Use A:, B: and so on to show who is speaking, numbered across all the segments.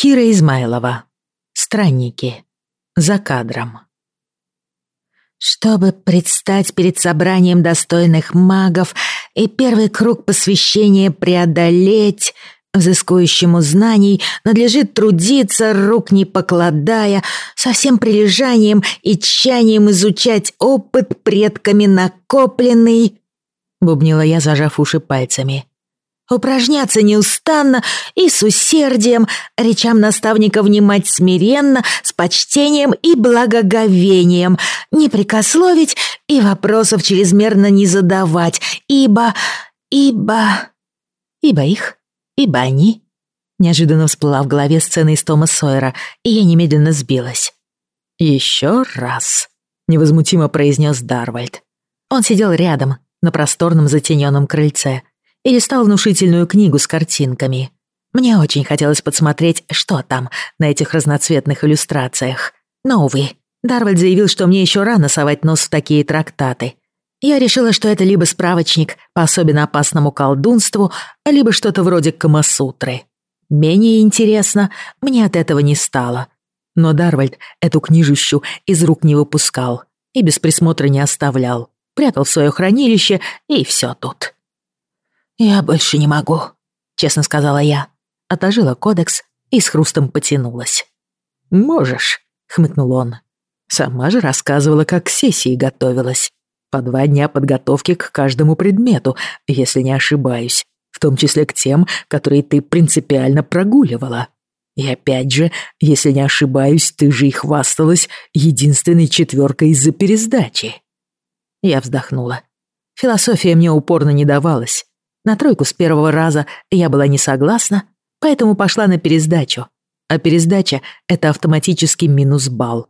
A: Кира Измайлова. Странники. За кадром. Чтобы предстать перед собранием достойных магов и первый круг посвящения преодолеть, взыскующему знаний надлежит трудиться, рук не покладая, со всем прилежанием и тщанием изучать опыт предками накопленный, бубнила я, зажав уши пальцами упражняться неустанно и с усердием, речам наставника внимать смиренно, с почтением и благоговением, не прикословить и вопросов чрезмерно не задавать, ибо... ибо... ибо их, ибо они... Неожиданно всплыла в голове сцена из Тома Сойера, и я немедленно сбилась. «Еще раз», — невозмутимо произнес Дарвальд. Он сидел рядом, на просторном затененном крыльце, и листал внушительную книгу с картинками. Мне очень хотелось подсмотреть, что там на этих разноцветных иллюстрациях. Но, увы, Дарвальд заявил, что мне еще рано совать нос в такие трактаты. Я решила, что это либо справочник по особенно опасному колдунству, либо что-то вроде Камасутры. Менее интересно мне от этого не стало. Но Дарвальд эту книжищу из рук не выпускал и без присмотра не оставлял. Прятал в свое хранилище, и все тут. «Я больше не могу», — честно сказала я. Отложила кодекс и с хрустом потянулась. «Можешь», — хмыкнул он. «Сама же рассказывала, как к сессии готовилась. По два дня подготовки к каждому предмету, если не ошибаюсь, в том числе к тем, которые ты принципиально прогуливала. И опять же, если не ошибаюсь, ты же и хвасталась единственной четверкой из-за пересдачи». Я вздохнула. Философия мне упорно не давалась. На тройку с первого раза я была не согласна, поэтому пошла на пересдачу. А пересдача — это автоматический минус балл.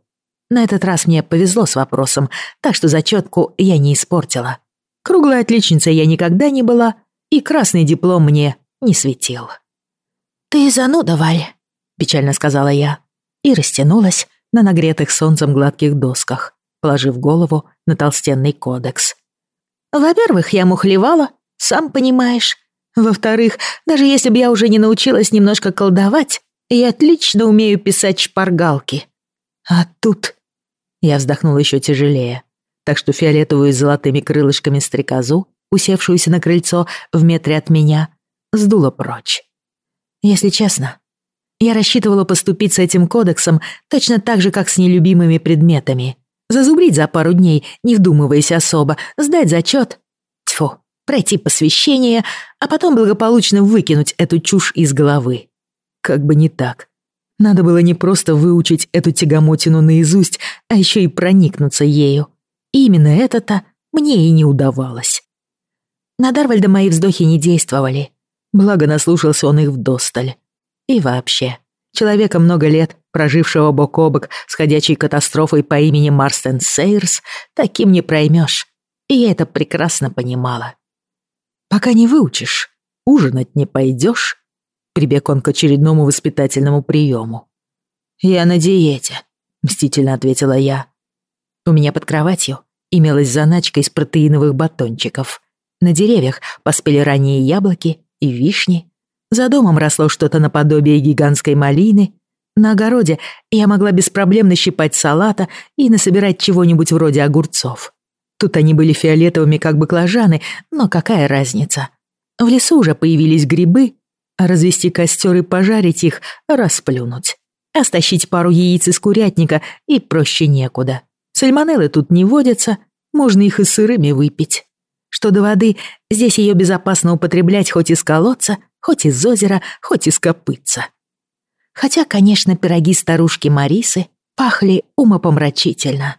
A: На этот раз мне повезло с вопросом, так что зачетку я не испортила. Круглой отличницей я никогда не была, и красный диплом мне не светил. «Ты зануда, Валь», — печально сказала я, и растянулась на нагретых солнцем гладких досках, положив голову на толстенный кодекс. «Во-первых, я мухлевала, сам понимаешь. Во-вторых, даже если бы я уже не научилась немножко колдовать, я отлично умею писать шпаргалки. А тут... Я вздохнула еще тяжелее, так что фиолетовую с золотыми крылышками стрекозу, усевшуюся на крыльцо в метре от меня, сдуло прочь. Если честно, я рассчитывала поступить с этим кодексом точно так же, как с нелюбимыми предметами. Зазубрить за пару дней, не вдумываясь особо, сдать зачет. Пройти посвящение, а потом благополучно выкинуть эту чушь из головы. Как бы не так. Надо было не просто выучить эту тягомотину наизусть, а еще и проникнуться ею. И именно это-то мне и не удавалось. На Дарвальда мои вздохи не действовали. Благо наслушался он их вдосталь. И вообще, человека много лет, прожившего бок о бок с ходячей катастрофой по имени Марстен Сейрс, таким не проймешь. И я это прекрасно понимала. Пока не выучишь, ужинать не пойдешь. Прибег он к очередному воспитательному приему. «Я на диете», — мстительно ответила я. У меня под кроватью имелась заначка из протеиновых батончиков. На деревьях поспели ранние яблоки и вишни. За домом росло что-то наподобие гигантской малины. На огороде я могла без проблем нащипать салата и насобирать чего-нибудь вроде огурцов. Тут они были фиолетовыми, как баклажаны, но какая разница? В лесу уже появились грибы, а развести костер и пожарить их — расплюнуть. А пару яиц из курятника и проще некуда. Сальмонеллы тут не водятся, можно их и сырыми выпить. Что до воды, здесь ее безопасно употреблять хоть из колодца, хоть из озера, хоть из копытца. Хотя, конечно, пироги старушки Марисы пахли умопомрачительно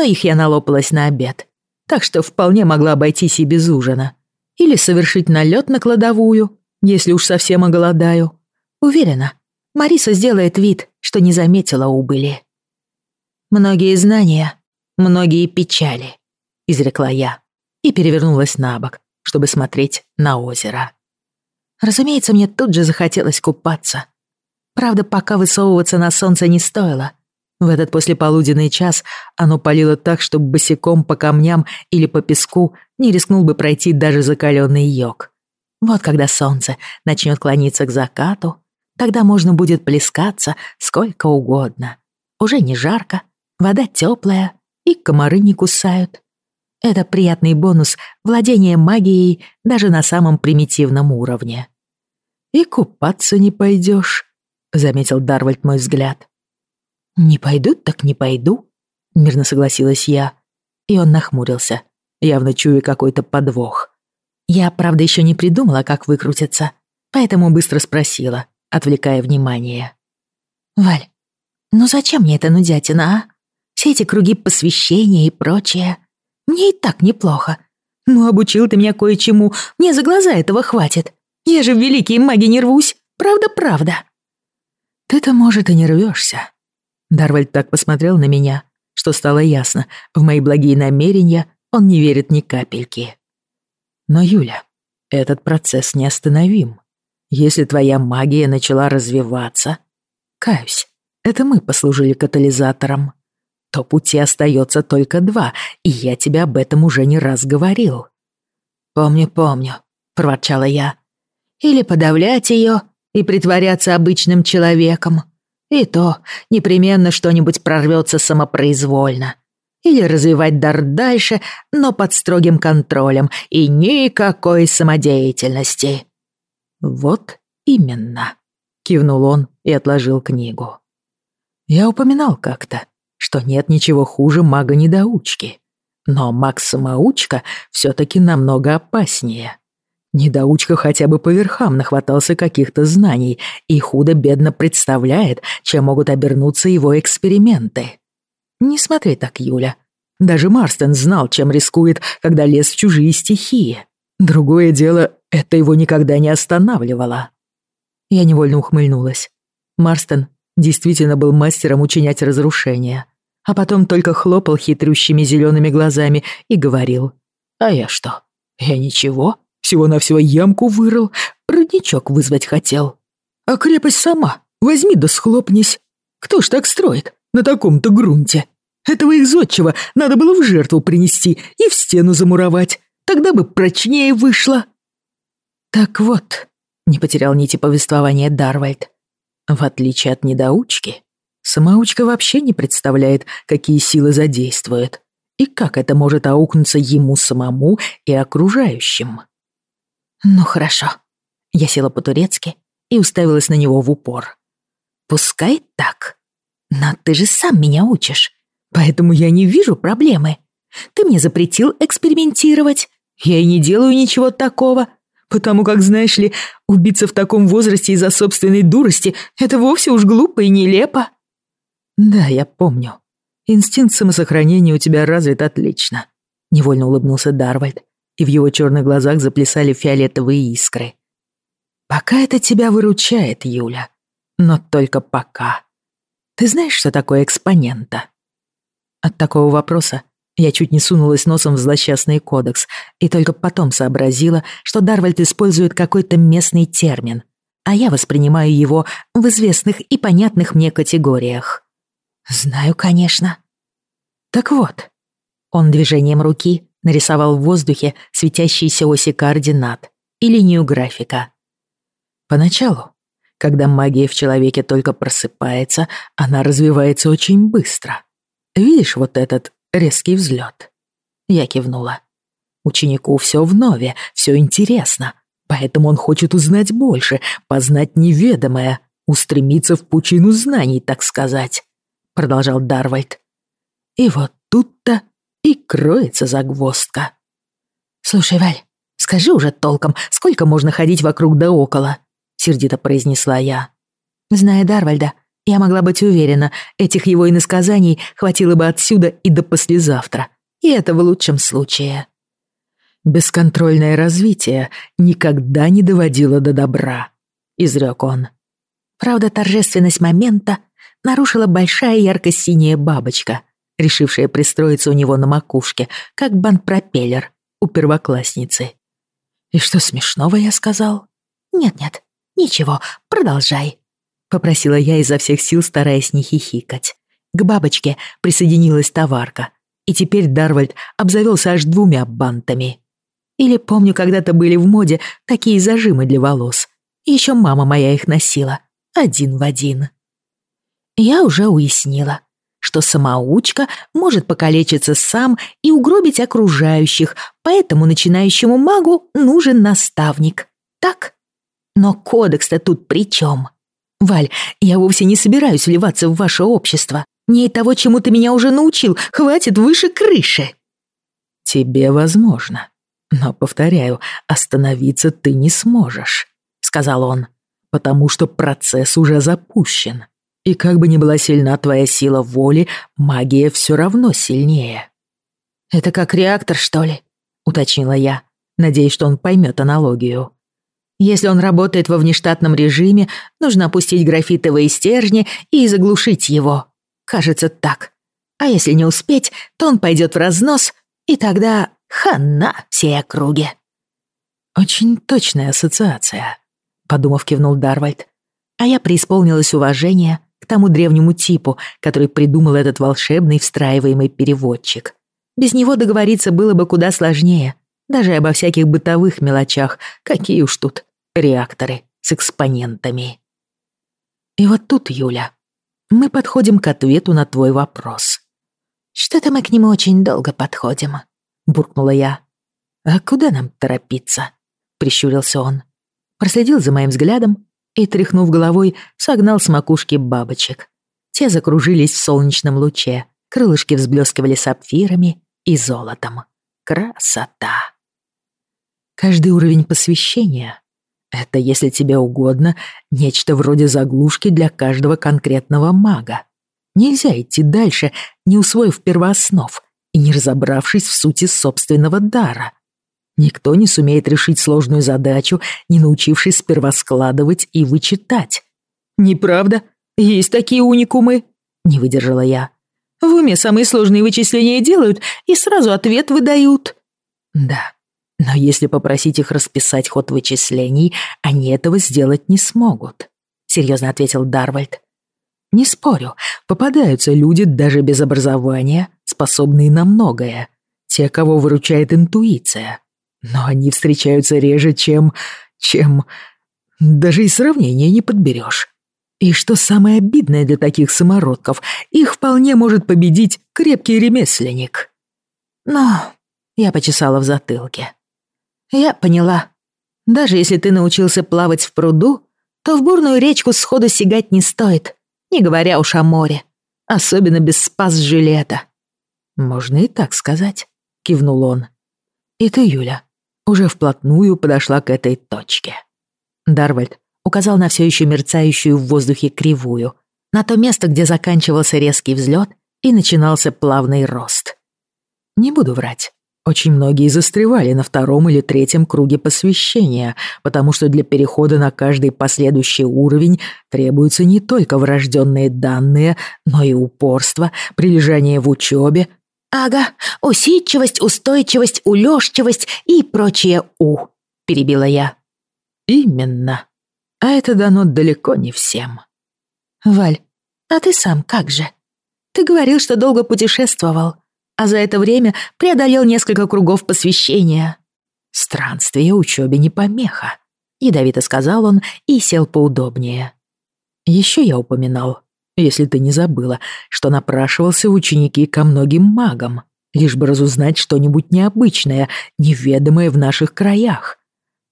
A: но их я налопалась на обед, так что вполне могла обойтись и без ужина. Или совершить налет на кладовую, если уж совсем оголодаю. Уверена, Мариса сделает вид, что не заметила убыли. «Многие знания, многие печали», — изрекла я и перевернулась на бок, чтобы смотреть на озеро. Разумеется, мне тут же захотелось купаться. Правда, пока высовываться на солнце не стоило — в этот послеполуденный час оно палило так, что босиком по камням или по песку не рискнул бы пройти даже закаленный йог. Вот когда солнце начнет клониться к закату, Тогда можно будет плескаться сколько угодно. Уже не жарко, вода теплая, и комары не кусают. Это приятный бонус владения магией даже на самом примитивном уровне. «И купаться не пойдешь», — заметил Дарвальд мой взгляд. «Не пойду, так не пойду», — мирно согласилась я. И он нахмурился, явно чуя какой-то подвох. Я, правда, еще не придумала, как выкрутиться, поэтому быстро спросила, отвлекая внимание. «Валь, ну зачем мне эта нудятина, а? Все эти круги посвящения и прочее. Мне и так неплохо. Ну, обучил ты меня кое-чему, мне за глаза этого хватит. Я же в великие маги не рвусь, правда-правда». «Ты-то, может, и не рвешься. Дарвальд так посмотрел на меня, что стало ясно, в мои благие намерения он не верит ни капельки. Но, Юля, этот процесс неостановим. Если твоя магия начала развиваться, каюсь, это мы послужили катализатором, то пути остается только два, и я тебе об этом уже не раз говорил. «Помню, помню», — проворчала я. «Или подавлять ее и притворяться обычным человеком. И то непременно что-нибудь прорвется самопроизвольно или развивать дар дальше, но под строгим контролем и никакой самодеятельности. Вот именно, кивнул он и отложил книгу. Я упоминал как-то, что нет ничего хуже мага-недоучки. Но маг-самоучка все-таки намного опаснее. Недоучка хотя бы по верхам нахватался каких-то знаний и худо-бедно представляет, чем могут обернуться его эксперименты. Не смотри так, Юля. Даже Марстон знал, чем рискует, когда лез в чужие стихии. Другое дело, это его никогда не останавливало. Я невольно ухмыльнулась. Марстон действительно был мастером учинять разрушения, а потом только хлопал хитрющими зелеными глазами и говорил. «А я что? Я ничего, всего-навсего ямку вырыл, родничок вызвать хотел. А крепость сама, возьми да схлопнись. Кто ж так строит? на таком-то грунте. Этого их зодчего надо было в жертву принести и в стену замуровать. Тогда бы прочнее вышло. Так вот, не потерял нити повествования Дарвальд. В отличие от недоучки, самоучка вообще не представляет, какие силы задействует и как это может аукнуться ему самому и окружающим. Ну хорошо. Я села по-турецки и уставилась на него в упор. Пускай так. Но ты же сам меня учишь, поэтому я не вижу проблемы. Ты мне запретил экспериментировать. Я и не делаю ничего такого, потому как, знаешь ли, убиться в таком возрасте из-за собственной дурости — это вовсе уж глупо и нелепо. Да, я помню. Инстинкт самосохранения у тебя развит отлично. Невольно улыбнулся Дарвальд, и в его черных глазах заплясали фиолетовые искры. Пока это тебя выручает, Юля. Но только пока. Ты знаешь, что такое экспонента?» От такого вопроса я чуть не сунулась носом в злосчастный кодекс и только потом сообразила, что Дарвальд использует какой-то местный термин, а я воспринимаю его в известных и понятных мне категориях. «Знаю, конечно». «Так вот». Он движением руки нарисовал в воздухе светящиеся оси координат и линию графика. Поначалу когда магия в человеке только просыпается, она развивается очень быстро. Видишь вот этот резкий взлет? Я кивнула. Ученику все вновь, все интересно, поэтому он хочет узнать больше, познать неведомое, устремиться в пучину знаний, так сказать, продолжал Дарвальд. И вот тут-то и кроется загвоздка. Слушай, Валь, скажи уже толком, сколько можно ходить вокруг да около? сердито произнесла я. Зная Дарвальда, я могла быть уверена, этих его иносказаний хватило бы отсюда и до послезавтра. И это в лучшем случае. «Бесконтрольное развитие никогда не доводило до добра», — изрек он. Правда, торжественность момента нарушила большая ярко-синяя бабочка, решившая пристроиться у него на макушке, как банд-пропеллер у первоклассницы. «И что смешного я сказал?» «Нет-нет, «Ничего, продолжай», — попросила я изо всех сил, стараясь не хихикать. К бабочке присоединилась товарка, и теперь Дарвальд обзавелся аж двумя бантами. Или помню, когда-то были в моде такие зажимы для волос. Еще мама моя их носила. один в один. Я уже уяснила, что самоучка может покалечиться сам и угробить окружающих, поэтому начинающему магу нужен наставник. Так? Но кодекс-то тут при чем? Валь, я вовсе не собираюсь вливаться в ваше общество. Мне и того, чему ты меня уже научил, хватит выше крыши.
B: Тебе возможно. Но, повторяю, остановиться ты не сможешь, сказал он, потому что процесс уже запущен. И как бы ни была сильна твоя сила воли, магия все равно сильнее.
A: Это как реактор, что ли? уточнила я, надеясь, что он поймет аналогию. Если он работает во внештатном режиме, нужно опустить графитовые стержни и заглушить его. Кажется, так. А если не успеть, то он пойдет в разнос, и тогда хана всей округе.
B: «Очень точная ассоциация», — подумав, кивнул Дарвальд.
A: А я преисполнилась уважения тому древнему типу, который придумал этот волшебный встраиваемый переводчик. Без него договориться было бы куда сложнее, даже обо всяких бытовых мелочах, какие уж тут реакторы с экспонентами. И вот тут, Юля, мы подходим к ответу на твой вопрос. Что-то мы к нему очень долго подходим, буркнула я. А куда нам торопиться? Прищурился он. Проследил за моим взглядом и, тряхнув головой, согнал с макушки бабочек. Те закружились в солнечном луче, крылышки взблескивали сапфирами и золотом. Красота! Каждый уровень посвящения это, если тебе угодно, нечто вроде заглушки для каждого конкретного мага. Нельзя идти дальше, не усвоив первооснов и не разобравшись в сути собственного дара. Никто не сумеет решить сложную задачу, не научившись сперва складывать и вычитать. «Неправда? Есть такие уникумы?» — не выдержала я. «В уме самые сложные вычисления делают и сразу ответ выдают». «Да, но если попросить их расписать ход вычислений, они этого сделать не смогут», — серьезно ответил Дарвальд. «Не спорю, попадаются люди даже без образования, способные на многое, те, кого выручает интуиция. Но они встречаются реже, чем... чем... даже и сравнения не подберешь. И что самое обидное для таких самородков, их вполне может победить крепкий ремесленник. Но я почесала в затылке. «Я поняла. Даже если ты научился плавать в пруду, то в бурную речку сходу сигать не стоит, не говоря уж о море, особенно без спас-жилета».
B: «Можно и так сказать», — кивнул он. «И ты, Юля, уже вплотную подошла к этой точке».
A: Дарвальд указал на все еще мерцающую в воздухе кривую, на то место, где заканчивался резкий взлет и начинался плавный рост.
B: Не буду врать. Очень многие застревали на втором или третьем круге посвящения, потому что для перехода на каждый последующий уровень требуются не только врожденные данные, но и упорство, прилежание в учебе.
A: «Ага, усидчивость, устойчивость, улёжчивость и прочее «у», — перебила я.
B: «Именно. А это дано далеко не всем».
A: «Валь, а ты сам как же? Ты говорил, что долго путешествовал а за это время преодолел несколько кругов посвящения.
B: «Странствие учебе не помеха», — ядовито сказал он и сел поудобнее. «Еще я упоминал, если ты не забыла, что напрашивался в ученики ко многим магам, лишь бы разузнать что-нибудь необычное, неведомое в наших краях.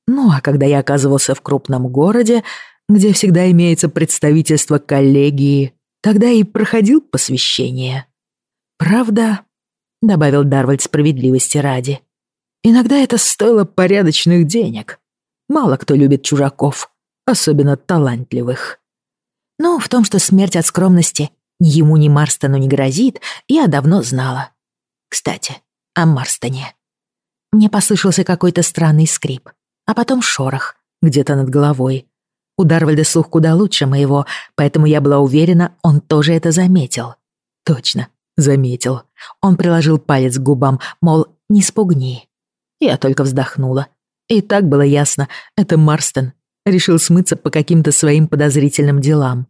B: Ну а когда я оказывался в крупном городе, где всегда имеется представительство коллегии, тогда и проходил посвящение. Правда, — добавил Дарвальд справедливости ради. «Иногда это стоило порядочных денег. Мало кто любит чужаков, особенно талантливых».
A: Ну, в том, что смерть от скромности ни ему, ни Марстону не грозит, я давно знала. Кстати, о Марстоне. Мне послышался какой-то странный скрип, а потом шорох где-то над головой. У Дарвальда слух куда лучше моего, поэтому я была уверена, он тоже это заметил. Точно, Заметил. Он приложил палец к губам, мол, не спугни. Я только вздохнула. И так было ясно, это Марстон. Решил смыться по каким-то своим подозрительным делам.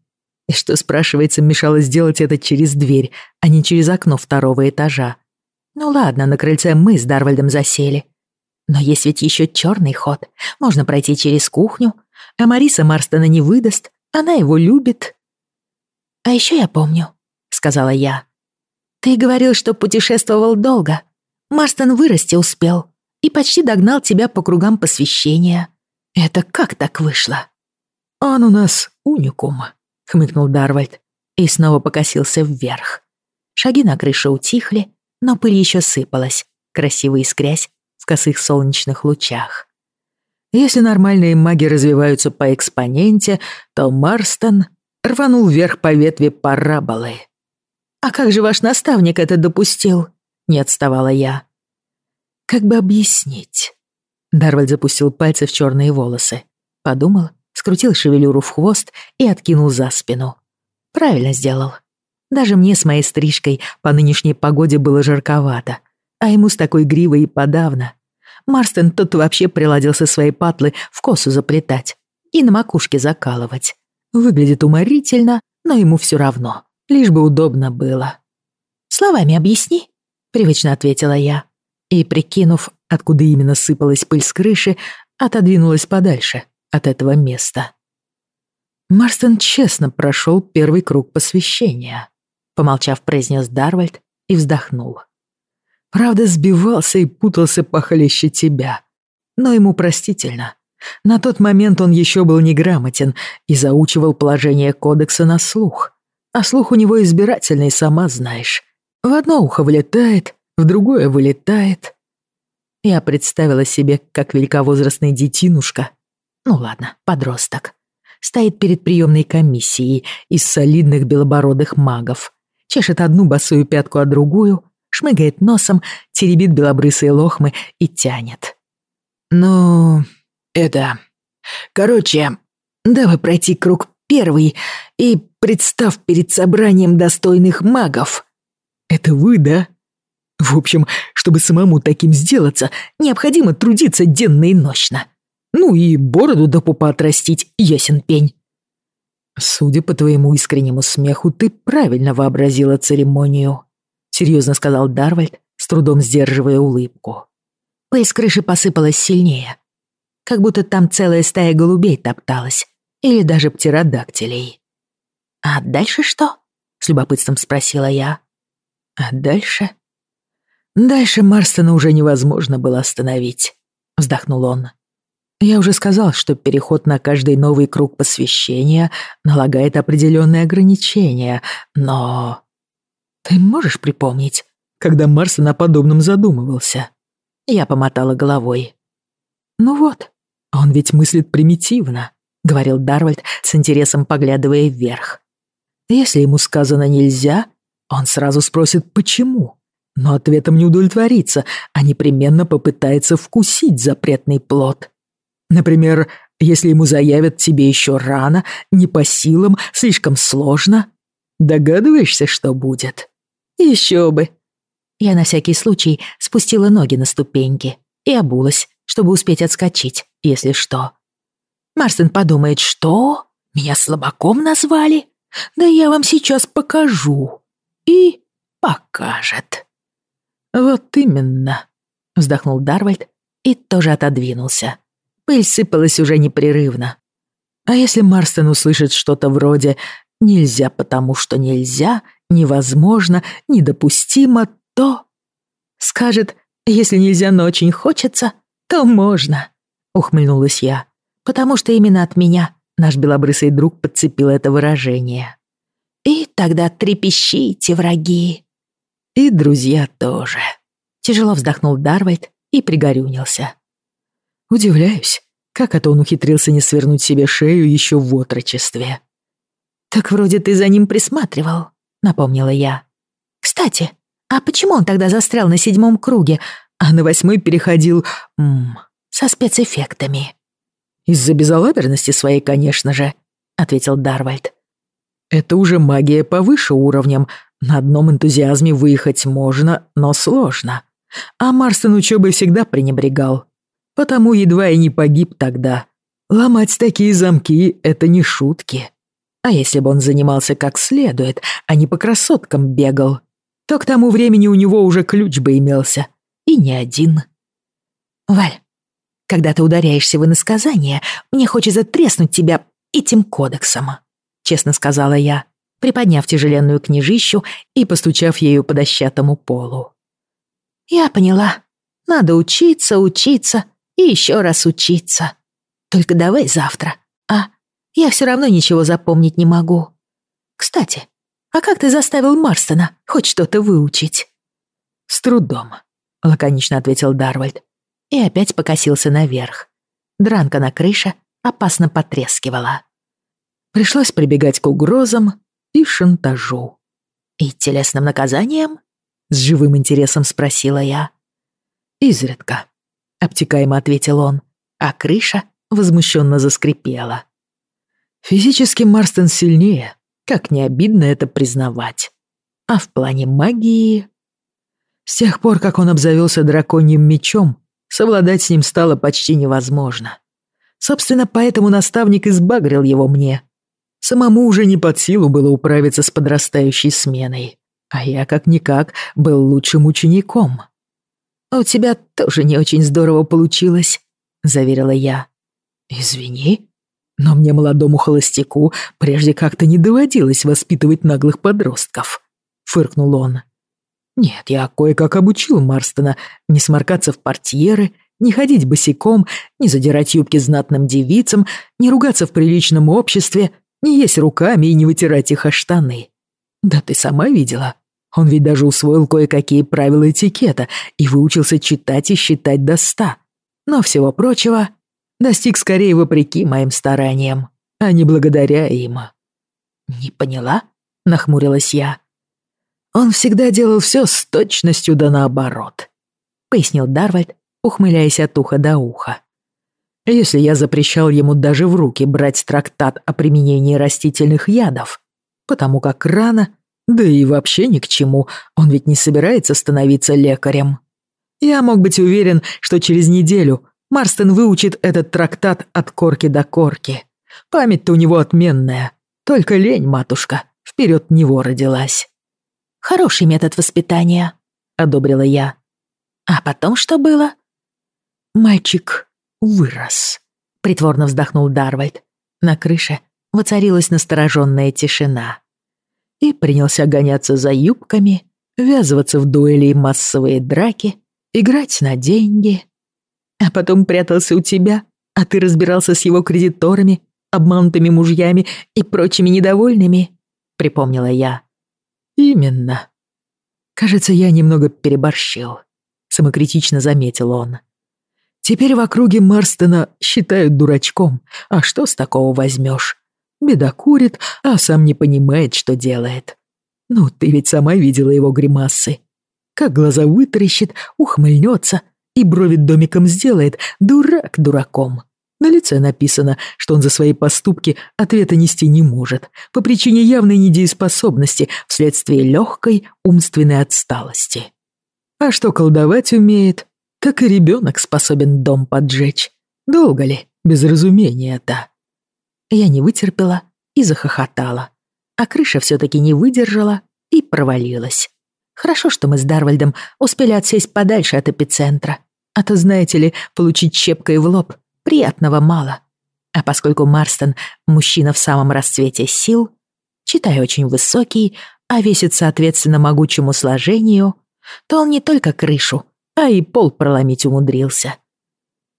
A: И что, спрашивается, мешало сделать это через дверь, а не через окно второго этажа. Ну ладно, на крыльце мы с Дарвальдом засели. Но есть ведь еще черный ход. Можно пройти через кухню, а Мариса Марстона не выдаст,
B: Она его любит».
A: «А еще я помню», — сказала я. «Ты говорил, что путешествовал долго. Марстон вырасти успел и почти догнал тебя по кругам посвящения. Это как так вышло?»
B: «Он у нас уникум», — хмыкнул Дарвальд и снова покосился вверх. Шаги на крыше утихли, но пыль еще сыпалась, красиво искрясь в косых солнечных лучах. Если нормальные маги развиваются по экспоненте, то Марстон рванул вверх по ветви параболы.
A: «А как же ваш наставник это допустил?» — не отставала я.
B: «Как бы объяснить?» Дарвальд запустил пальцы в черные волосы, подумал, скрутил шевелюру в хвост и откинул за спину. Правильно сделал. Даже мне с моей стрижкой по нынешней погоде было жарковато, а ему с такой гривой и подавно. Марстон тут вообще приладился свои патлы в косу заплетать и на макушке закалывать. Выглядит уморительно, но ему все равно, лишь бы удобно было.
A: «Словами объясни», — привычно ответила я.
B: И, прикинув, откуда именно сыпалась пыль с крыши, отодвинулась подальше от этого места. Марстон честно прошел первый круг посвящения. Помолчав, произнес Дарвальд и вздохнул. Правда, сбивался и путался похлеще тебя. Но ему простительно. На тот момент он еще был неграмотен и заучивал положение кодекса на слух. А слух у него избирательный, сама знаешь. В одно ухо влетает, в другое вылетает. Я представила себе, как великовозрастный детинушка, ну ладно, подросток, стоит перед приемной комиссией из солидных белобородых магов, чешет одну босую пятку, а другую, шмыгает носом, теребит белобрысые лохмы и тянет. «Ну, это... Короче, давай пройти круг первый и представь перед собранием достойных магов». «Это вы, да?» «В общем, чтобы самому таким сделаться, необходимо трудиться денно и ночно. Ну и бороду до пупа отрастить, ясен пень. «Судя по твоему искреннему смеху, ты правильно вообразила церемонию», — серьезно сказал Дарвальд, с трудом сдерживая улыбку.
A: Пыль с крыши посыпалась сильнее, как будто там целая стая голубей топталась, или даже птеродактилей. «А дальше что?» — с любопытством спросила я.
B: «А дальше?» «Дальше Марстона уже невозможно было остановить», — вздохнул он. Я уже сказал, что переход на каждый новый круг посвящения налагает определенные ограничения, но... Ты можешь припомнить, когда Марсон о подобном задумывался? Я помотала головой. Ну вот, он ведь мыслит примитивно, говорил Дарвальд с интересом поглядывая вверх. Если ему сказано нельзя, он сразу спросит «почему?», но ответом не удовлетворится, а непременно попытается вкусить запретный плод. Например, если ему заявят тебе еще рано, не по силам, слишком сложно. Догадываешься, что будет? Еще бы. Я на всякий случай спустила ноги на ступеньки и обулась, чтобы успеть отскочить, если что. Марстон подумает, что? Меня слабаком назвали? Да я вам сейчас покажу. И покажет. Вот именно, вздохнул Дарвальд и тоже отодвинулся. Пыль сыпалась уже непрерывно. А если Марстон услышит что-то вроде «нельзя, потому что нельзя», «невозможно», «недопустимо», то... Скажет «если нельзя, но очень хочется», то можно, ухмыльнулась я, потому что именно от меня наш белобрысый друг подцепил это выражение. И тогда трепещите, враги. И друзья тоже. Тяжело вздохнул Дарвальд и пригорюнился. Удивляюсь, как это он ухитрился не свернуть себе шею еще в отрочестве. «Так вроде ты за ним присматривал», — напомнила я. «Кстати, а почему он тогда застрял на седьмом круге, а на восьмой переходил... -м, со спецэффектами?» «Из-за безалаберности своей, конечно же», — ответил Дарвальд. «Это уже магия повыше уровнем. На одном энтузиазме выехать можно, но сложно. А Марстон учебой всегда пренебрегал. Потому едва и не погиб тогда. Ломать такие замки — это не шутки. А если бы он занимался как следует, а не по красоткам бегал, то к тому времени у него уже ключ бы имелся. И не один. Валь, когда ты ударяешься в иносказание, мне хочется треснуть тебя этим кодексом», — честно сказала я, приподняв тяжеленную книжищу и постучав ею по дощатому полу.
A: «Я поняла. Надо учиться, учиться и еще раз учиться. Только давай завтра, а? Я все равно ничего запомнить не могу. Кстати, а как ты заставил Марстона хоть что-то выучить?»
B: «С трудом», — лаконично ответил Дарвальд и опять покосился наверх. Дранка на крыше опасно потрескивала. Пришлось прибегать к угрозам и шантажу.
A: «И телесным наказанием?»
B: — с живым интересом спросила я. «Изредка», — обтекаемо ответил он, а крыша возмущенно заскрипела. «Физически Марстон сильнее, как не обидно это признавать. А в плане магии...» С тех пор, как он обзавелся драконьим мечом, совладать с ним стало почти невозможно. Собственно, поэтому наставник избагрил его мне. Самому уже не под силу было управиться с подрастающей сменой. А я, как-никак, был лучшим учеником.
A: «У тебя тоже не очень здорово получилось», — заверила я.
B: «Извини, но мне, молодому холостяку, прежде как-то не доводилось воспитывать наглых подростков», — фыркнул он. Нет, я кое-как обучил Марстона не сморкаться в портьеры, не ходить босиком, не задирать юбки знатным девицам, не ругаться в приличном обществе, не есть руками и не вытирать их о штаны. Да ты сама видела. Он ведь даже усвоил кое-какие правила этикета и выучился читать и считать до ста. Но всего прочего достиг скорее вопреки моим стараниям, а не благодаря им.
A: «Не поняла?» — нахмурилась я.
B: Он всегда делал все с точностью да наоборот», — пояснил Дарвальд, ухмыляясь от уха до уха. «Если я запрещал ему даже в руки брать трактат о применении растительных ядов, потому как рано, да и вообще ни к чему, он ведь не собирается становиться лекарем. Я мог быть уверен, что через неделю Марстон выучит этот трактат от корки до корки. Память-то у него отменная, только лень, матушка, вперед него родилась».
A: Хороший метод воспитания», — одобрила я. «А потом что было?»
B: «Мальчик вырос», — притворно вздохнул Дарвальд. На крыше воцарилась настороженная тишина. И принялся гоняться за юбками, ввязываться в дуэли и массовые драки, играть на деньги. А потом прятался у тебя, а ты разбирался с его кредиторами, обманутыми мужьями и прочими недовольными, припомнила я. «Именно. Кажется, я немного переборщил», — самокритично заметил он. «Теперь в округе Марстона считают дурачком. А что с такого возьмешь? Беда курит, а сам не понимает, что делает. Ну, ты ведь сама видела его гримасы. Как глаза вытаращит, ухмыльнется и брови домиком сделает, дурак дураком. На лице написано, что он за свои поступки ответа нести не может, по причине явной недееспособности вследствие легкой умственной отсталости. А что колдовать умеет, так и ребенок способен дом поджечь. Долго ли, без разумения-то? Я не вытерпела и захохотала. А крыша все-таки не выдержала и провалилась. Хорошо, что мы с Дарвальдом успели отсесть подальше от эпицентра. А то, знаете ли, получить щепкой в лоб приятного мало. А поскольку Марстон — мужчина в самом расцвете сил, читай очень высокий, а весит соответственно могучему сложению, то он не только крышу, а и пол проломить умудрился.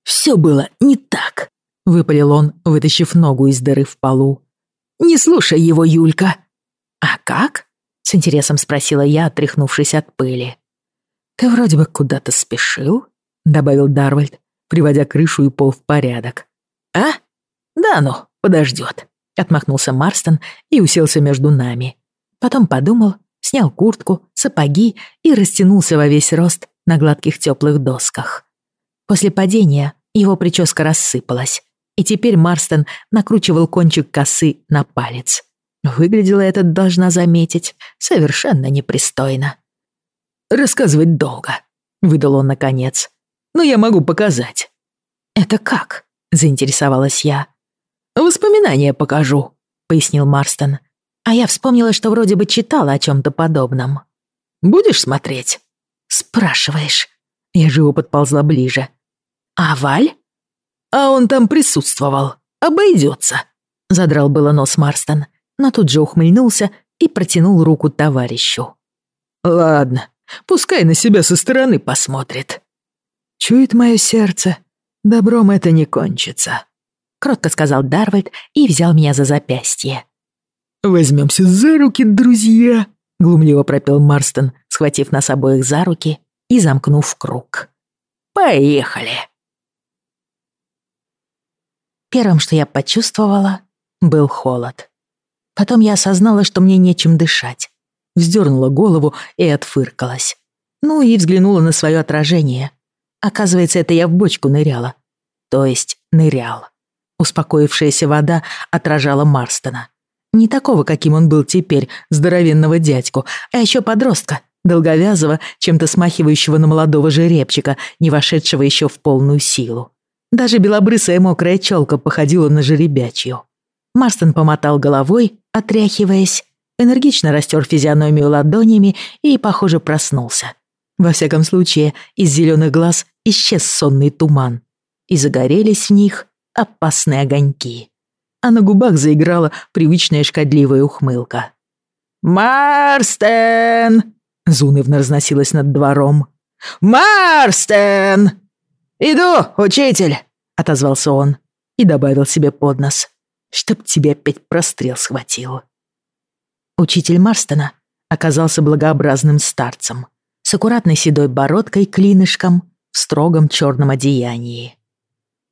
B: «Все было не так», — выпалил он, вытащив ногу из дыры в полу. «Не слушай его, Юлька». «А как?» — с интересом спросила я, отряхнувшись от пыли. «Ты вроде бы куда-то спешил», — добавил Дарвальд, приводя крышу и пол в порядок. «А? Да ну, подождет», — отмахнулся Марстон и уселся между нами. Потом подумал, снял куртку, сапоги и растянулся во весь рост на гладких теплых досках. После падения его прическа рассыпалась, и теперь Марстон накручивал кончик косы на палец. Выглядело это, должна заметить, совершенно непристойно. «Рассказывать долго», — выдал он наконец но я могу показать». «Это как?» — заинтересовалась я. «Воспоминания покажу», — пояснил Марстон. А я вспомнила, что вроде бы читала о чем-то подобном. «Будешь смотреть?» «Спрашиваешь». Я живо подползла ближе. «А Валь?» «А он там присутствовал. Обойдется». задрал было нос Марстон, но тут же ухмыльнулся и протянул руку товарищу.
C: «Ладно, пускай на себя со стороны посмотрит. Чует мое сердце, добром это не кончится», —
B: кротко сказал Дарвальд и взял меня за запястье.
C: «Возьмемся за руки, друзья», — глумливо пропел Марстон, схватив нас обоих за руки и замкнув круг. «Поехали!»
B: Первым, что я почувствовала, был холод. Потом я осознала, что мне нечем дышать. Вздернула голову и отфыркалась. Ну и взглянула на свое отражение. Оказывается, это я в бочку ныряла. То есть нырял. Успокоившаяся вода отражала Марстона. Не такого, каким он был теперь, здоровенного дядьку, а еще подростка, долговязого, чем-то смахивающего на молодого жеребчика, не вошедшего еще в полную силу. Даже белобрысая мокрая челка походила на жеребячью. Марстон помотал головой, отряхиваясь, энергично растер физиономию ладонями и, похоже, проснулся. Во всяком случае, из зеленых глаз исчез сонный туман, и загорелись в них опасные огоньки. А на губах заиграла привычная шкодливая ухмылка.
C: «Марстен!» — зунывно разносилась над двором. «Марстен!» «Иду, учитель!» — отозвался он и добавил себе под нос. «Чтоб тебе опять прострел схватил».
B: Учитель Марстона оказался благообразным старцем с аккуратной седой бородкой-клинышком в строгом черном одеянии.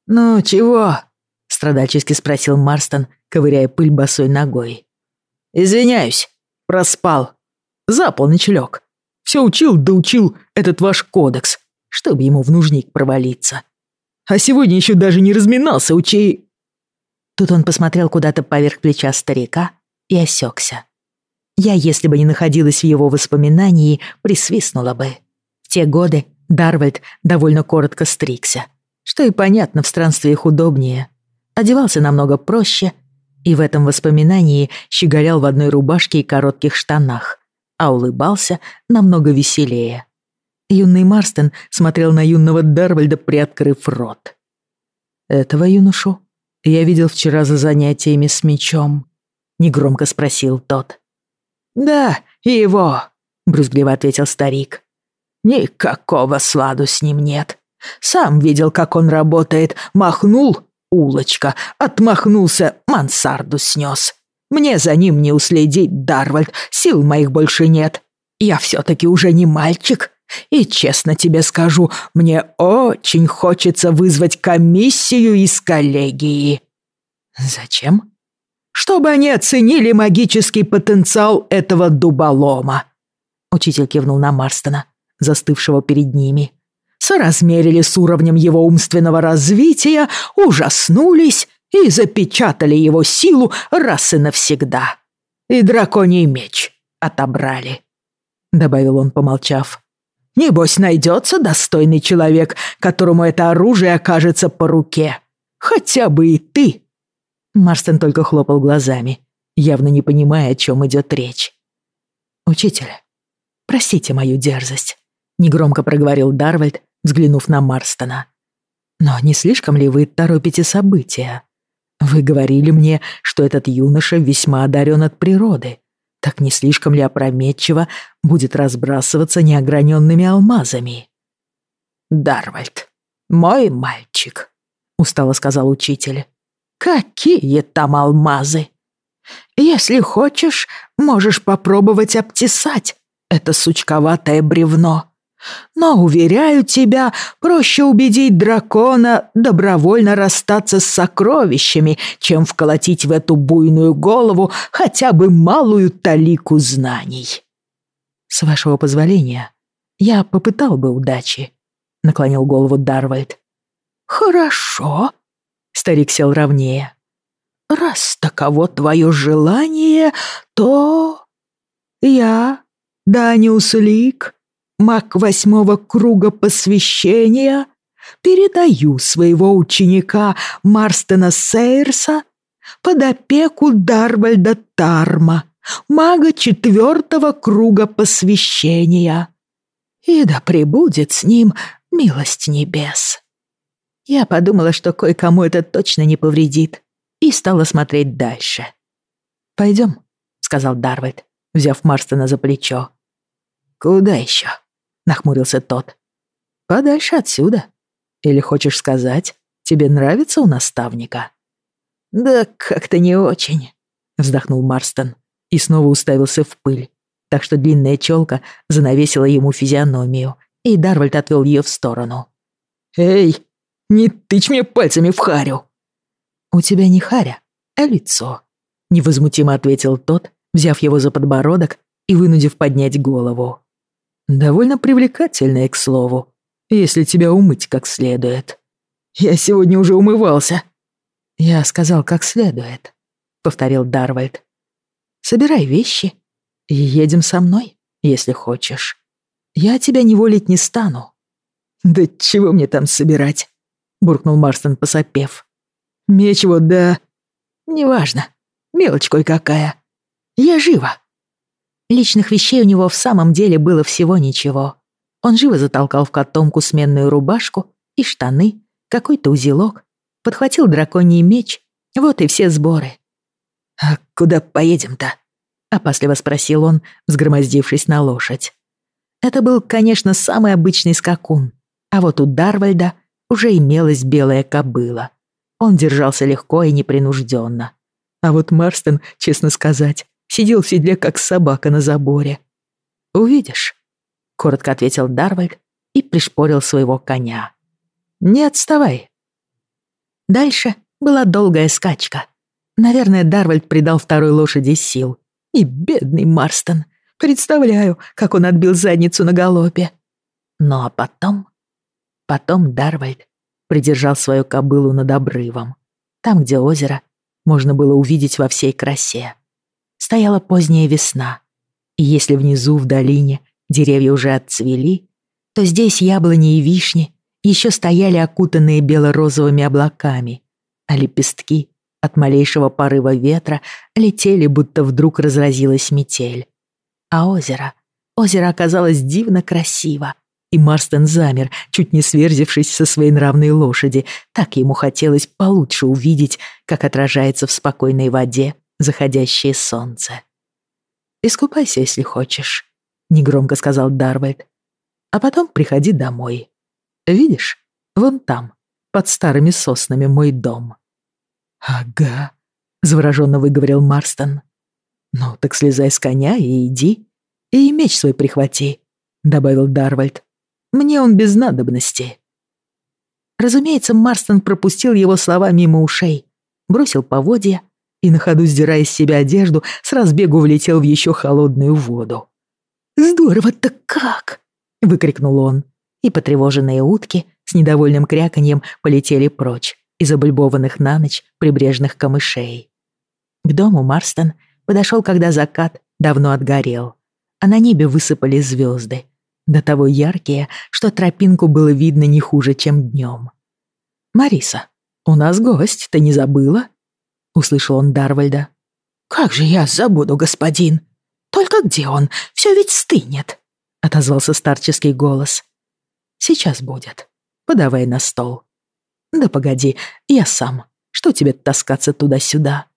C: «Ну, чего?»
B: — страдальчески спросил Марстон, ковыряя пыль босой ногой.
C: «Извиняюсь, проспал. За полночь лег. Все учил да учил этот ваш кодекс, чтобы ему в нужник провалиться. А сегодня еще даже не разминался, учи...»
B: Тут он посмотрел куда-то поверх плеча старика и осекся. Я, если бы не находилась в его воспоминании, присвистнула бы. В те годы Дарвальд довольно коротко стригся, что и понятно, в странствиях удобнее. Одевался намного проще и в этом воспоминании щеголял в одной рубашке и коротких штанах, а улыбался намного веселее. Юный Марстон смотрел на юного Дарвальда, приоткрыв рот.
C: «Этого юношу я видел вчера за занятиями с мечом», — негромко спросил тот. «Да, его», — брюзгливо ответил старик. «Никакого сладу с ним нет. Сам видел, как он работает. Махнул — улочка, отмахнулся — мансарду снес. Мне за ним не уследить, Дарвальд, сил моих больше нет. Я все-таки уже не мальчик, и честно тебе скажу, мне очень хочется вызвать комиссию из коллегии».
B: «Зачем?»
C: «Чтобы они оценили магический потенциал этого дуболома». Учитель кивнул на Марстона, застывшего перед ними. Соразмерили с уровнем его умственного развития, ужаснулись и запечатали его силу раз и навсегда. И драконий меч отобрали», — добавил он, помолчав. Небось, найдется достойный человек, которому это оружие окажется по руке. Хотя бы и ты». Марстон только хлопал глазами, явно не понимая, о чем идет речь.
B: «Учитель, простите мою дерзость», — негромко проговорил Дарвальд, взглянув на Марстона. «Но не слишком ли вы торопите события? Вы говорили мне, что этот юноша весьма одарен от природы, так не слишком ли опрометчиво будет разбрасываться неограненными алмазами?
C: «Дарвальд, мой мальчик», — устало сказал учитель. «Какие там алмазы? Если хочешь, можешь попробовать обтесать это сучковатое бревно. Но, уверяю тебя, проще убедить дракона добровольно расстаться с сокровищами, чем вколотить в эту буйную голову хотя бы малую талику знаний.
B: «С вашего позволения, я попытал бы удачи», — наклонил голову Дарвальд.
C: «Хорошо», — старик сел ровнее. «Раз таково твое желание, то я, Даниус Лик, маг восьмого круга посвящения, передаю своего ученика Марстена Сейрса под опеку Дарвальда Тарма, мага четвертого круга посвящения. И да пребудет с ним милость небес.
B: Я подумала, что кое-кому это точно не повредит, и стала смотреть дальше. «Пойдем», — сказал Дарвальд, взяв Марстона за плечо. «Куда еще?» — нахмурился тот. «Подальше отсюда. Или хочешь сказать, тебе нравится у наставника?» «Да как-то не очень», — вздохнул Марстон и снова уставился в пыль, так что длинная челка занавесила ему физиономию, и Дарвальд отвел ее в сторону. «Эй, не тычь мне пальцами в харю!» «У тебя не харя, а лицо», — невозмутимо ответил тот, взяв его за подбородок и вынудив поднять голову. «Довольно привлекательное, к слову, если тебя умыть как следует». «Я сегодня уже умывался». «Я сказал, как следует», — повторил Дарвальд. «Собирай вещи и едем со мной, если хочешь. Я тебя неволить не стану». «Да чего мне там собирать?» — буркнул Марстон, посопев. «Меч вот, да...» «Неважно. Мелочь кое-какая. Я жива». Личных вещей у него в самом деле было всего ничего. Он живо затолкал в котомку сменную рубашку и штаны, какой-то узелок, подхватил драконий меч, вот и все сборы. «А куда поедем-то?» — опасливо спросил он, взгромоздившись на лошадь. Это был, конечно, самый обычный скакун, а вот у Дарвальда уже имелась белая кобыла. Он держался легко и непринужденно. А вот Марстон, честно сказать, сидел в седле, как собака на заборе. «Увидишь», — коротко ответил Дарвальд и пришпорил своего коня. «Не отставай». Дальше была долгая скачка. Наверное, Дарвальд придал второй лошади сил. И бедный Марстон. Представляю, как он отбил задницу на галопе. Ну а потом... Потом Дарвальд придержал свою кобылу над обрывом. Там, где озеро, можно было увидеть во всей красе. Стояла поздняя весна, и если внизу, в долине, деревья уже отцвели, то здесь яблони и вишни еще стояли окутанные бело-розовыми облаками, а лепестки от малейшего порыва ветра летели, будто вдруг разразилась метель. А озеро, озеро оказалось дивно красиво, и Марстон замер, чуть не сверзившись со своей нравной лошади. Так ему хотелось получше увидеть, как отражается в спокойной воде заходящее солнце. «Искупайся, если хочешь», — негромко сказал Дарвальд. «А потом приходи домой. Видишь, вон там, под старыми соснами, мой дом». «Ага», — завороженно выговорил Марстон. «Ну, так слезай с коня и иди. И меч свой прихвати», — добавил Дарвальд. Мне он без надобности». Разумеется, Марстон пропустил его слова мимо ушей, бросил поводья и, на ходу сдирая с себя одежду, с разбегу влетел в еще холодную воду. «Здорово-то как!» — выкрикнул он, и потревоженные утки с недовольным кряканьем полетели прочь из облюбованных на ночь прибрежных камышей. К дому Марстон подошел, когда закат давно отгорел, а на небе высыпали звезды, до того яркие, что тропинку было видно не хуже, чем днем. «Мариса, у нас гость, ты не забыла?» — услышал он Дарвальда. «Как же я забуду, господин! Только где он? Все ведь стынет!» — отозвался старческий голос. «Сейчас будет. Подавай на стол». «Да погоди, я сам. Что тебе таскаться туда-сюда?»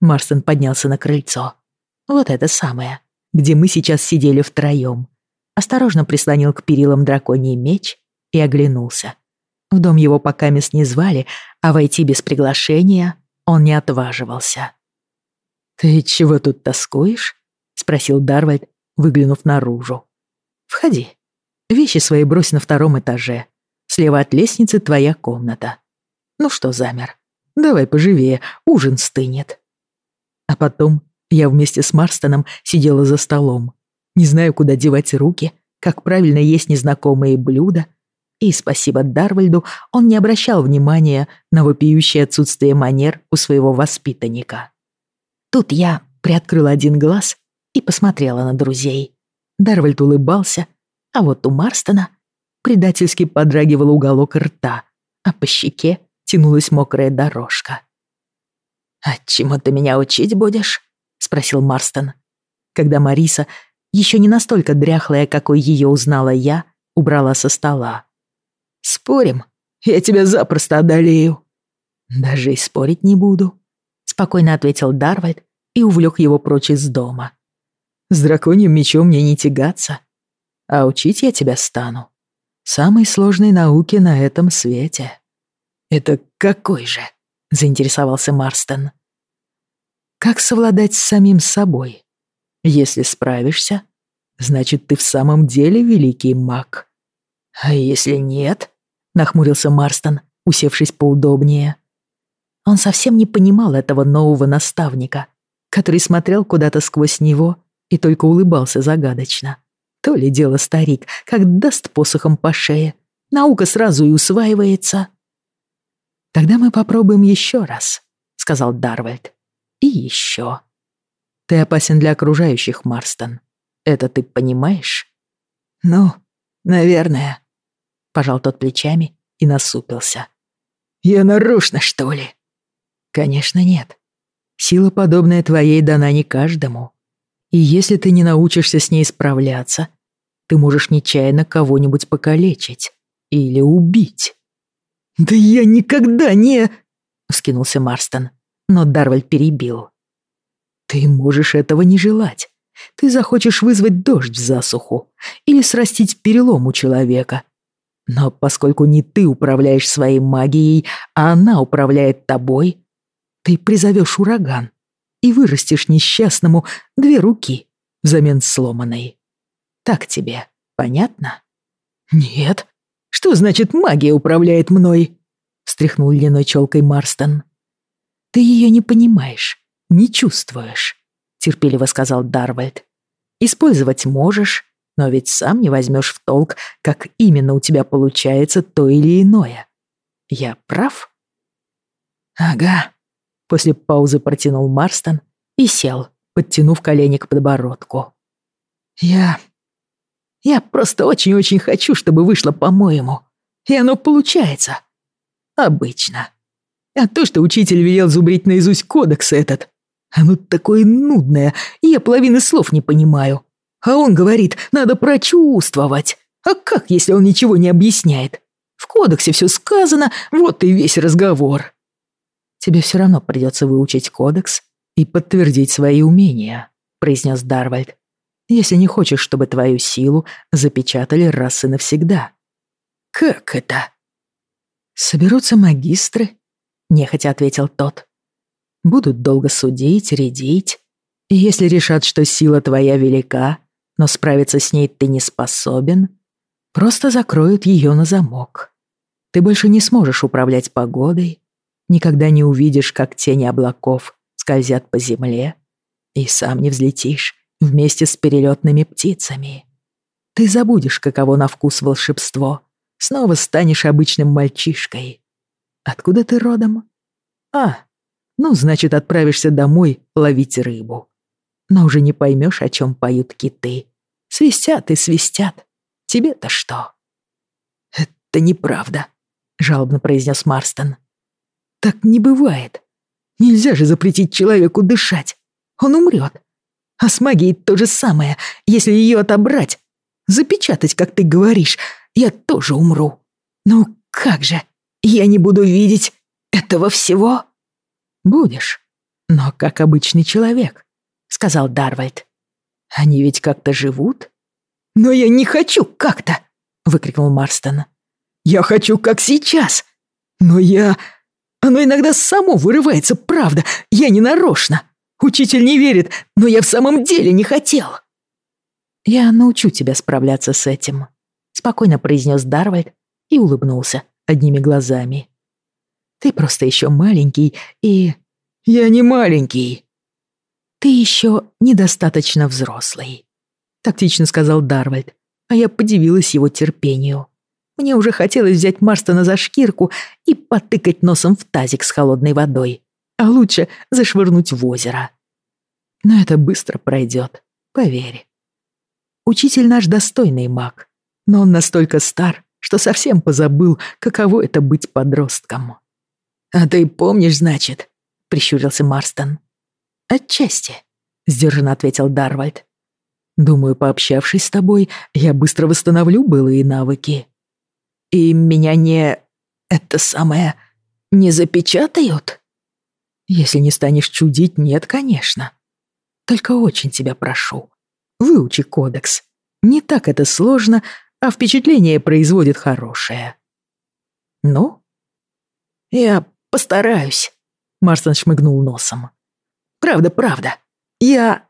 B: Марстон поднялся на крыльцо. Вот это самое, где мы сейчас сидели втроем осторожно прислонил к перилам драконий меч и оглянулся. В дом его пока мест не звали, а войти без приглашения он не отваживался. «Ты чего тут тоскуешь?» — спросил Дарвальд, выглянув наружу. «Входи. Вещи свои брось на втором этаже. Слева от лестницы твоя комната. Ну что замер? Давай поживее, ужин стынет». А потом я вместе с Марстоном сидела за столом, не знаю, куда девать руки, как правильно есть незнакомые блюда. И спасибо Дарвальду, он не обращал внимания на вопиющее отсутствие манер у своего воспитанника. Тут я приоткрыла один глаз и посмотрела на друзей. Дарвальд улыбался, а вот у Марстона предательски подрагивал уголок рта, а по щеке тянулась мокрая дорожка. «А чему ты меня учить будешь?» — спросил Марстон, когда Мариса еще не настолько дряхлая, какой ее узнала я, убрала со стола. «Спорим, я тебя запросто одолею». «Даже и спорить не буду», — спокойно ответил Дарвальд и увлек его прочь из дома. «С драконьим мечом мне не тягаться, а учить я тебя стану. Самой сложной науке на этом свете». «Это какой же?» — заинтересовался Марстон. «Как совладать с самим собой? Если справишься, значит, ты в самом деле великий маг. А если нет?» — нахмурился Марстон, усевшись поудобнее. Он совсем не понимал этого нового наставника, который смотрел куда-то сквозь него и только улыбался загадочно. То ли дело старик, как даст посохом по шее. Наука сразу и усваивается. «Тогда мы попробуем еще раз», — сказал Дарвальд. «И еще. Ты опасен для окружающих, Марстон. Это ты понимаешь?» «Ну, наверное», — пожал тот плечами и насупился. «Я нарочно, что ли?» «Конечно, нет. Сила, подобная твоей, дана не каждому. И если ты не научишься с ней справляться, ты можешь нечаянно кого-нибудь покалечить или убить». «Да я никогда не...» — вскинулся Марстон, но Дарвальд перебил. «Ты можешь этого не желать. Ты захочешь вызвать дождь в засуху или срастить перелом у человека. Но поскольку не ты управляешь своей магией, а она управляет тобой, ты призовешь ураган и вырастешь несчастному две руки взамен сломанной. Так тебе понятно? Нет. Что значит магия управляет мной? Встряхнул льняной челкой Марстон. Ты ее не понимаешь, не чувствуешь, терпеливо сказал Дарвальд. Использовать можешь, но ведь сам не возьмешь в толк, как именно у тебя получается то или иное. Я прав? Ага, После паузы протянул Марстон и сел, подтянув колени к подбородку. «Я... я просто очень-очень хочу, чтобы вышло по-моему. И оно получается. Обычно. А то, что учитель велел зубрить наизусть кодекс этот, оно такое нудное, я половины слов не понимаю. А он говорит, надо прочувствовать. А как, если он ничего не объясняет? В кодексе все сказано, вот и весь разговор тебе все равно придется выучить кодекс и подтвердить свои умения», — произнес Дарвальд. «Если не хочешь, чтобы твою силу запечатали раз и навсегда». «Как это?» «Соберутся магистры», — нехотя ответил тот. «Будут долго судить, рядить. И если решат, что сила твоя велика, но справиться с ней ты не способен, просто закроют ее на замок. Ты больше не сможешь управлять погодой, никогда не увидишь, как тени облаков скользят по земле, и сам не взлетишь вместе с перелетными птицами. Ты забудешь, каково на вкус волшебство, снова станешь обычным мальчишкой. Откуда ты родом? А, ну, значит, отправишься домой ловить рыбу. Но уже не поймешь, о чем поют киты. Свистят и свистят. Тебе-то что? Это неправда, жалобно произнес Марстон. Так не бывает. Нельзя же запретить человеку дышать. Он умрет. А с магией то же самое. Если ее отобрать, запечатать, как ты говоришь, я тоже умру. Ну как же, я не буду видеть этого всего? Будешь, но как обычный человек, сказал Дарвальд. Они ведь как-то живут. Но я не хочу как-то, выкрикнул Марстон. Я хочу как сейчас. Но я оно иногда само вырывается, правда. Я не нарочно. Учитель не верит, но я в самом деле не хотел. Я научу тебя справляться с этим, спокойно произнес Дарвальд и улыбнулся одними глазами. Ты просто еще маленький и... Я не маленький. Ты еще недостаточно взрослый, тактично сказал Дарвальд, а я подивилась его терпению. Мне уже хотелось взять Марстона за шкирку и потыкать носом в тазик с холодной водой, а лучше зашвырнуть в озеро. Но это быстро пройдет, поверь. Учитель наш достойный маг, но он настолько стар, что совсем позабыл, каково это быть подростком. «А ты помнишь, значит?» — прищурился Марстон. «Отчасти», — сдержанно ответил Дарвальд. «Думаю, пообщавшись с тобой, я быстро восстановлю былые навыки». И меня не... это самое...
A: не запечатают?»
B: «Если не станешь чудить, нет, конечно. Только очень тебя прошу, выучи кодекс. Не так это сложно, а впечатление производит хорошее».
A: «Ну?» «Я постараюсь», — Марстон шмыгнул носом. «Правда, правда. Я...»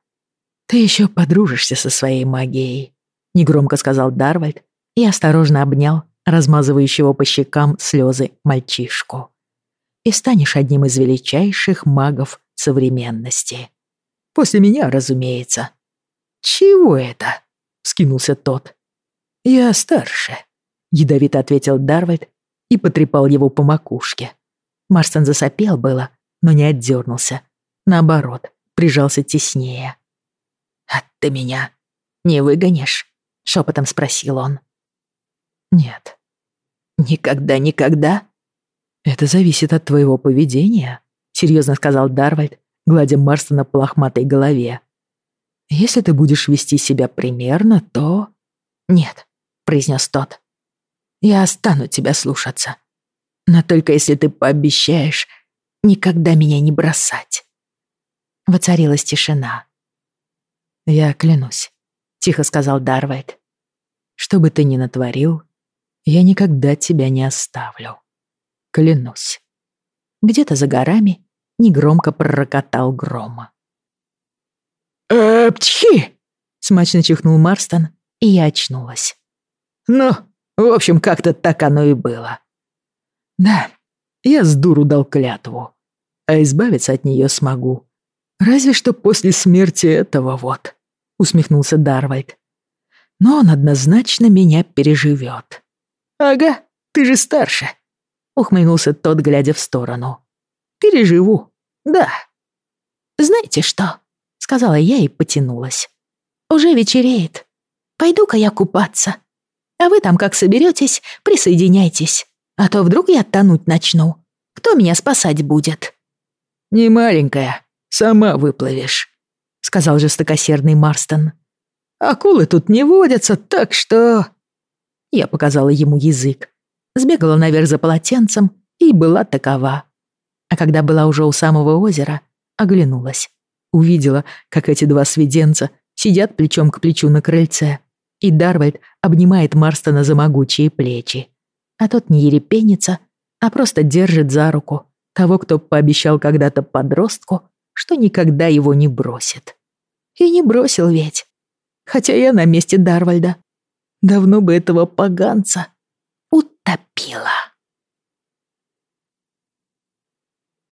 B: «Ты еще подружишься со своей магией», — негромко сказал Дарвальд и осторожно обнял размазывающего по щекам слезы мальчишку. «И станешь одним из величайших магов современности. После меня, разумеется».
A: «Чего это?»
B: — вскинулся тот. «Я старше», — ядовито ответил Дарвальд и потрепал его по макушке. Марстон засопел было, но не отдернулся. Наоборот, прижался теснее.
A: «А ты меня не выгонишь?» — шепотом спросил он.
B: «Нет».
A: «Никогда-никогда?»
B: «Это зависит от твоего поведения», — серьезно сказал Дарвальд, гладя Марстона по лохматой голове. «Если ты будешь вести себя примерно, то...»
A: «Нет», — произнес тот. «Я стану тебя слушаться. Но только если ты пообещаешь никогда меня не бросать». Воцарилась тишина.
B: «Я клянусь», — тихо сказал Дарвайт. «Что бы ты ни натворил, я никогда тебя не оставлю. Клянусь». Где-то за горами негромко пророкотал грома.
A: «Эпчхи!» — смачно чихнул Марстон, и я очнулась. «Ну, в общем, как-то так оно и было».
B: «Да, я с дуру дал клятву, а избавиться от нее смогу, Разве что после смерти этого вот, усмехнулся Дарвальд. Но он однозначно меня переживет.
A: Ага, ты же старше, ухмыльнулся тот, глядя в сторону. Переживу, да. Знаете что? сказала я и потянулась. Уже вечереет. Пойду-ка я купаться. А вы там как соберетесь, присоединяйтесь. А то вдруг я тонуть начну. Кто меня спасать будет?
C: Не маленькая, сама выплывешь», — сказал жестокосердный Марстон. «Акулы тут не водятся, так что...»
A: Я показала ему язык, сбегала наверх за полотенцем и была такова. А когда была уже у самого озера, оглянулась. Увидела, как эти два свиденца сидят плечом к плечу на крыльце, и Дарвальд обнимает Марстона за могучие плечи. А тот не ерепенится, а просто держит за руку того, кто пообещал когда-то подростку, что никогда его не бросит. И не бросил ведь. Хотя я на месте Дарвальда давно бы этого поганца утопила.